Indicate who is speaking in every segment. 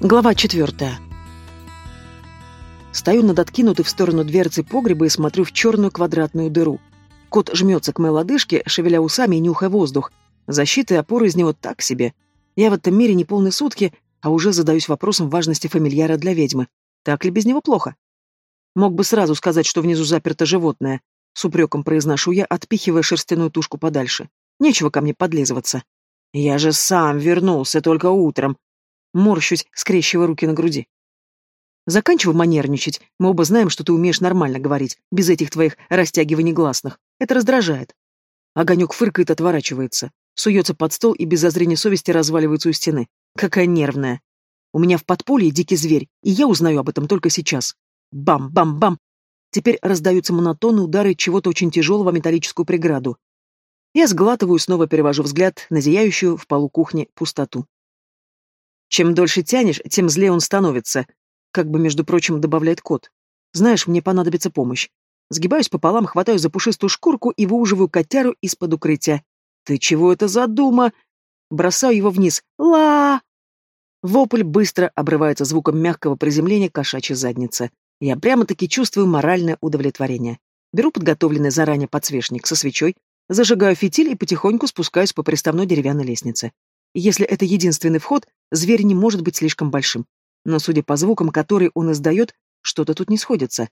Speaker 1: Глава четвертая. Стою над откинутой в сторону дверцы погреба и смотрю в черную квадратную дыру. Кот жмется к моей лодыжке, шевеля усами и нюхая воздух. Защита и опора из него так себе. Я в этом мире не полные сутки, а уже задаюсь вопросом важности фамильяра для ведьмы. Так ли без него плохо? Мог бы сразу сказать, что внизу заперто животное. С упреком произношу я, отпихивая шерстяную тушку подальше. Нечего ко мне подлизываться. Я же сам вернулся только утром, Морщусь, скрещивая руки на груди. Заканчивай манерничать. Мы оба знаем, что ты умеешь нормально говорить, без этих твоих растягиваний гласных. Это раздражает. Огонек фыркает, отворачивается. Суется под стол и без зазрения совести разваливается у стены. Какая нервная. У меня в подполье дикий зверь, и я узнаю об этом только сейчас. Бам-бам-бам. Теперь раздаются монотонные удары чего-то очень тяжелого металлическую преграду. Я сглатываю снова перевожу взгляд на зияющую в полу кухни пустоту. Чем дольше тянешь, тем злее он становится, как бы, между прочим, добавляет кот. Знаешь, мне понадобится помощь. Сгибаюсь пополам, хватаю за пушистую шкурку и выуживаю котяру из-под укрытия. «Ты чего это задума?» Бросаю его вниз. «Ла!» Вопль быстро обрывается звуком мягкого приземления кошачьей задницы. Я прямо-таки чувствую моральное удовлетворение. Беру подготовленный заранее подсвечник со свечой, зажигаю фитиль и потихоньку спускаюсь по приставной деревянной лестнице. Если это единственный вход, зверь не может быть слишком большим. Но, судя по звукам, которые он издает, что-то тут не сходится.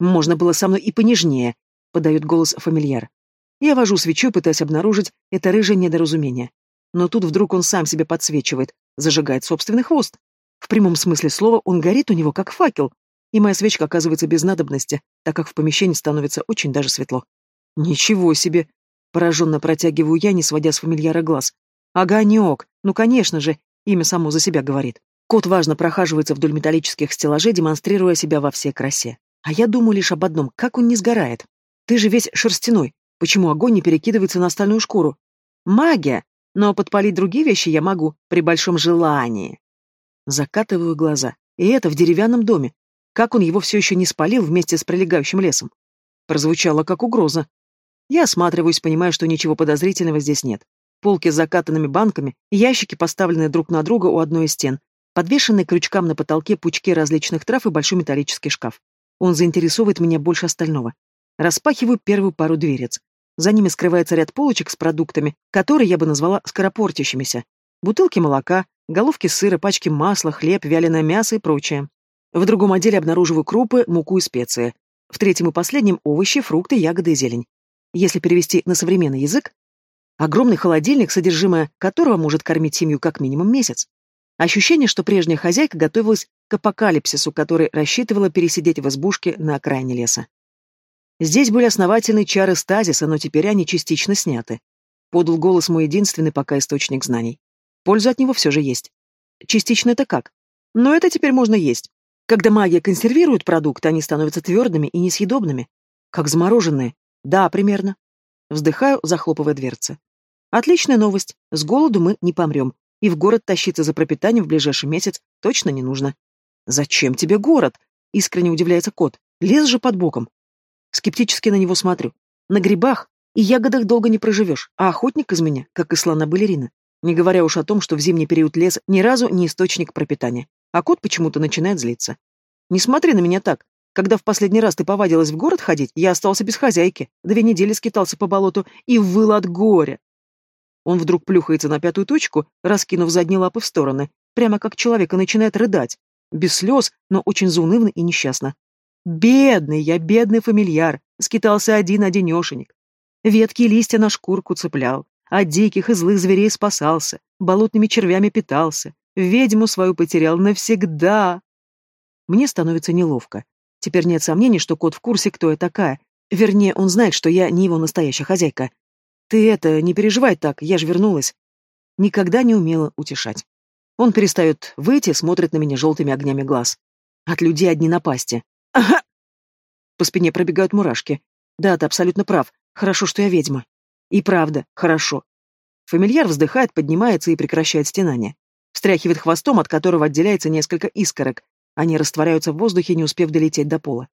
Speaker 1: «Можно было со мной и понежнее», — подает голос фамильяр. Я вожу свечой, пытаясь обнаружить это рыжее недоразумение. Но тут вдруг он сам себя подсвечивает, зажигает собственный хвост. В прямом смысле слова он горит у него, как факел, и моя свечка оказывается без надобности, так как в помещении становится очень даже светло. «Ничего себе!» — пораженно протягиваю я, не сводя с фамильяра глаз. Огонек! Ну, конечно же, имя само за себя говорит. Кот важно прохаживается вдоль металлических стеллажей, демонстрируя себя во всей красе. А я думаю лишь об одном, как он не сгорает. Ты же весь шерстяной. Почему огонь не перекидывается на остальную шкуру? Магия! Но подпалить другие вещи я могу, при большом желании. Закатываю глаза. И это в деревянном доме. Как он его все еще не спалил вместе с прилегающим лесом? Прозвучало как угроза. Я осматриваюсь, понимая, что ничего подозрительного здесь нет полки с закатанными банками, ящики, поставленные друг на друга у одной из стен, подвешенные крючкам на потолке пучки различных трав и большой металлический шкаф. Он заинтересовывает меня больше остального. Распахиваю первую пару дверец. За ними скрывается ряд полочек с продуктами, которые я бы назвала скоропортящимися. Бутылки молока, головки сыра, пачки масла, хлеб, вяленое мясо и прочее. В другом отделе обнаруживаю крупы, муку и специи. В третьем и последнем – овощи, фрукты, ягоды и зелень. Если перевести на современный язык, Огромный холодильник, содержимое которого может кормить семью как минимум месяц. Ощущение, что прежняя хозяйка готовилась к апокалипсису, который рассчитывала пересидеть в избушке на окраине леса. Здесь были основательные чары стазиса, но теперь они частично сняты. Подал голос мой единственный пока источник знаний. Польза от него все же есть. Частично это как? Но это теперь можно есть. Когда магия консервирует продукты, они становятся твердыми и несъедобными. Как замороженные. Да, примерно. Вздыхаю, захлопывая дверцы. Отличная новость. С голоду мы не помрем. И в город тащиться за пропитанием в ближайший месяц точно не нужно. «Зачем тебе город?» — искренне удивляется кот. «Лес же под боком». Скептически на него смотрю. На грибах и ягодах долго не проживешь, а охотник из меня, как и слона-балерина. Не говоря уж о том, что в зимний период лес ни разу не источник пропитания. А кот почему-то начинает злиться. «Не смотри на меня так. Когда в последний раз ты повадилась в город ходить, я остался без хозяйки, две недели скитался по болоту и выл от горя. Он вдруг плюхается на пятую точку, раскинув задние лапы в стороны, прямо как человек и начинает рыдать. Без слез, но очень заунывно и несчастно. Бедный я, бедный фамильяр, скитался один-одинешенек. Ветки и листья на шкурку цеплял, от диких и злых зверей спасался, болотными червями питался, ведьму свою потерял навсегда. Мне становится неловко. Теперь нет сомнений, что кот в курсе, кто я такая. Вернее, он знает, что я не его настоящая хозяйка. Ты это, не переживай так, я же вернулась. Никогда не умела утешать. Он перестает выйти, смотрит на меня желтыми огнями глаз. От людей одни напасти. Ага! По спине пробегают мурашки. Да, ты абсолютно прав. Хорошо, что я ведьма. И правда, хорошо. Фамильяр вздыхает, поднимается и прекращает стенание. Встряхивает хвостом, от которого отделяется несколько искорок, они растворяются в воздухе, не успев долететь до пола.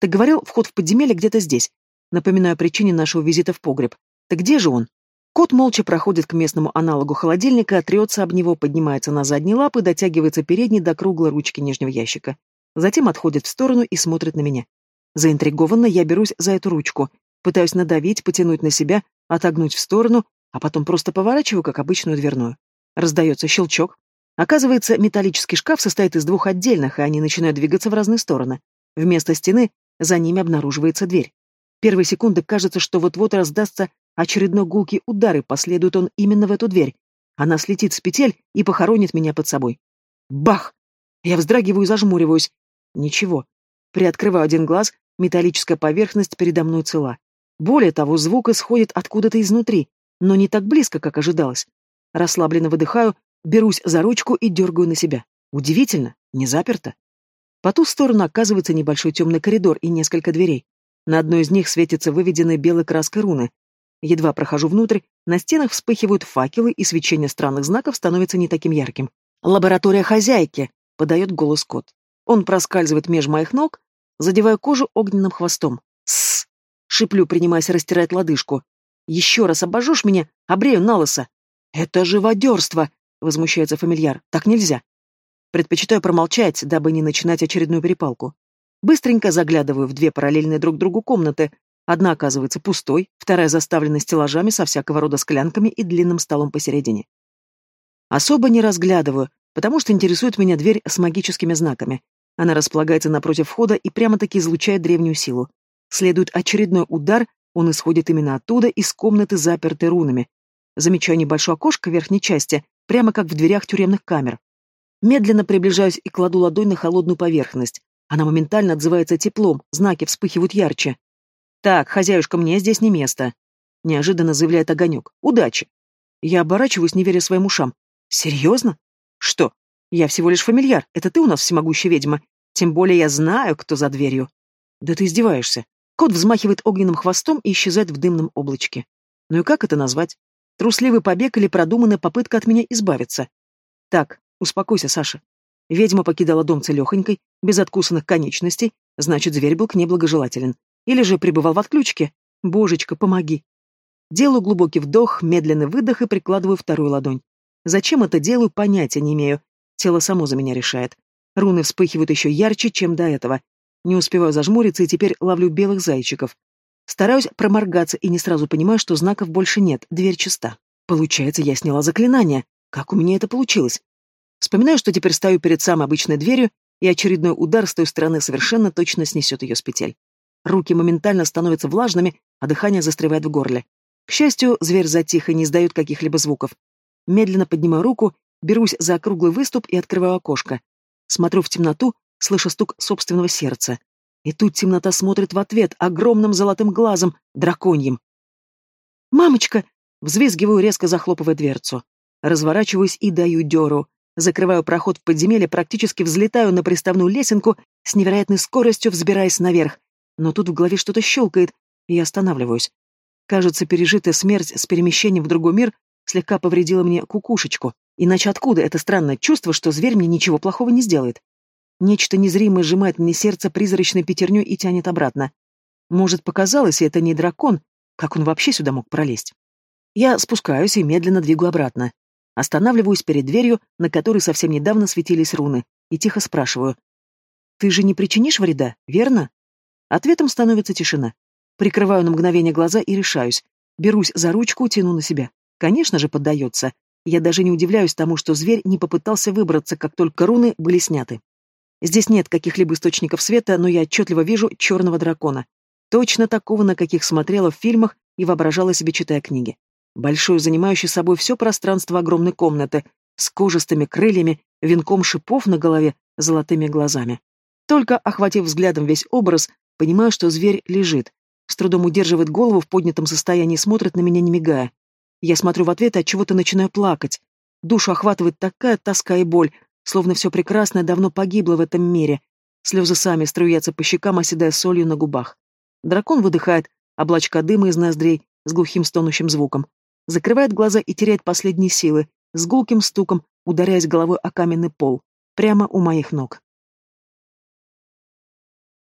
Speaker 1: Ты говорил, вход в подземелье где-то здесь. Напоминаю о причине нашего визита в погреб. Так где же он? Кот молча проходит к местному аналогу холодильника, трется об него, поднимается на задние лапы, дотягивается передней до круглой ручки нижнего ящика. Затем отходит в сторону и смотрит на меня. Заинтригованно я берусь за эту ручку, пытаюсь надавить, потянуть на себя, отогнуть в сторону, а потом просто поворачиваю, как обычную дверную. Раздается щелчок. Оказывается, металлический шкаф состоит из двух отдельных, и они начинают двигаться в разные стороны. Вместо стены за ними обнаруживается дверь. Первые секунды кажется, что вот-вот раздастся очередной гулкий удар, и последует он именно в эту дверь. Она слетит с петель и похоронит меня под собой. Бах! Я вздрагиваю и зажмуриваюсь. Ничего. Приоткрываю один глаз, металлическая поверхность передо мной цела. Более того, звук исходит откуда-то изнутри, но не так близко, как ожидалось. Расслабленно выдыхаю, берусь за ручку и дергаю на себя. Удивительно, не заперто. По ту сторону оказывается небольшой темный коридор и несколько дверей. На одной из них светятся выведенные белой краской руны. Едва прохожу внутрь, на стенах вспыхивают факелы, и свечение странных знаков становится не таким ярким. «Лаборатория хозяйки!» — подает голос кот. Он проскальзывает меж моих ног, задевая кожу огненным хвостом. «Сс!» — шиплю, принимаясь растирать лодыжку. «Еще раз обожжешь меня, обрею на лысо!» «Это живодерство!» — возмущается фамильяр. «Так нельзя!» Предпочитаю промолчать, дабы не начинать очередную перепалку. Быстренько заглядываю в две параллельные друг другу комнаты. Одна оказывается пустой, вторая заставлена стеллажами со всякого рода склянками и длинным столом посередине. Особо не разглядываю, потому что интересует меня дверь с магическими знаками. Она располагается напротив входа и прямо-таки излучает древнюю силу. Следует очередной удар, он исходит именно оттуда, из комнаты, запертой рунами. Замечаю небольшое окошко в верхней части, прямо как в дверях тюремных камер. Медленно приближаюсь и кладу ладонь на холодную поверхность. Она моментально отзывается теплом, знаки вспыхивают ярче. «Так, хозяюшка, мне здесь не место», — неожиданно заявляет Огонек. «Удачи!» Я оборачиваюсь, не веря своим ушам. «Серьезно? Что? Я всего лишь фамильяр, это ты у нас всемогущая ведьма. Тем более я знаю, кто за дверью. Да ты издеваешься. Кот взмахивает огненным хвостом и исчезает в дымном облачке. Ну и как это назвать? Трусливый побег или продуманная попытка от меня избавиться? Так, успокойся, Саша. Ведьма покидала дом целехонькой, без откусанных конечностей, значит, зверь был к ней благожелателен. Или же пребывал в отключке. Божечка, помоги. Делаю глубокий вдох, медленный выдох и прикладываю вторую ладонь. Зачем это делаю, понятия не имею. Тело само за меня решает. Руны вспыхивают еще ярче, чем до этого. Не успеваю зажмуриться и теперь ловлю белых зайчиков. Стараюсь проморгаться и не сразу понимаю, что знаков больше нет, дверь чиста. Получается, я сняла заклинание. Как у меня это получилось? Вспоминаю, что теперь стою перед самой обычной дверью, и очередной удар с той стороны совершенно точно снесет ее с петель. Руки моментально становятся влажными, а дыхание застревает в горле. К счастью, зверь затих и не издает каких-либо звуков. Медленно поднимаю руку Берусь за округлый выступ и открываю окошко. Смотрю в темноту, слышу стук собственного сердца. И тут темнота смотрит в ответ огромным золотым глазом, драконьим. «Мамочка!» — взвизгиваю, резко захлопывая дверцу. Разворачиваюсь и даю дёру. Закрываю проход в подземелье, практически взлетаю на приставную лесенку, с невероятной скоростью взбираясь наверх. Но тут в голове что-то щелкает, и я останавливаюсь. Кажется, пережитая смерть с перемещением в другой мир слегка повредила мне кукушечку. Иначе откуда это странное чувство, что зверь мне ничего плохого не сделает? Нечто незримое сжимает мне сердце призрачной пятерней и тянет обратно. Может, показалось, это не дракон, как он вообще сюда мог пролезть? Я спускаюсь и медленно двигаю обратно. Останавливаюсь перед дверью, на которой совсем недавно светились руны, и тихо спрашиваю. «Ты же не причинишь вреда, верно?» Ответом становится тишина. Прикрываю на мгновение глаза и решаюсь. Берусь за ручку, тяну на себя. Конечно же, поддается. Я даже не удивляюсь тому, что зверь не попытался выбраться, как только руны были сняты. Здесь нет каких-либо источников света, но я отчетливо вижу черного дракона. Точно такого, на каких смотрела в фильмах и воображала себе, читая книги. Большой, занимающий собой все пространство огромной комнаты, с кожистыми крыльями, венком шипов на голове, золотыми глазами. Только охватив взглядом весь образ, понимаю, что зверь лежит, с трудом удерживает голову в поднятом состоянии и смотрит на меня, не мигая. Я смотрю в ответ и от чего-то начинаю плакать. Душу охватывает такая тоска и боль, словно все прекрасное давно погибло в этом мире. Слезы сами струятся по щекам, оседая солью на губах. Дракон выдыхает, облачко дыма из ноздрей с глухим стонущим звуком. Закрывает глаза и теряет последние силы, с гулким стуком, ударяясь головой о каменный пол, прямо у моих ног.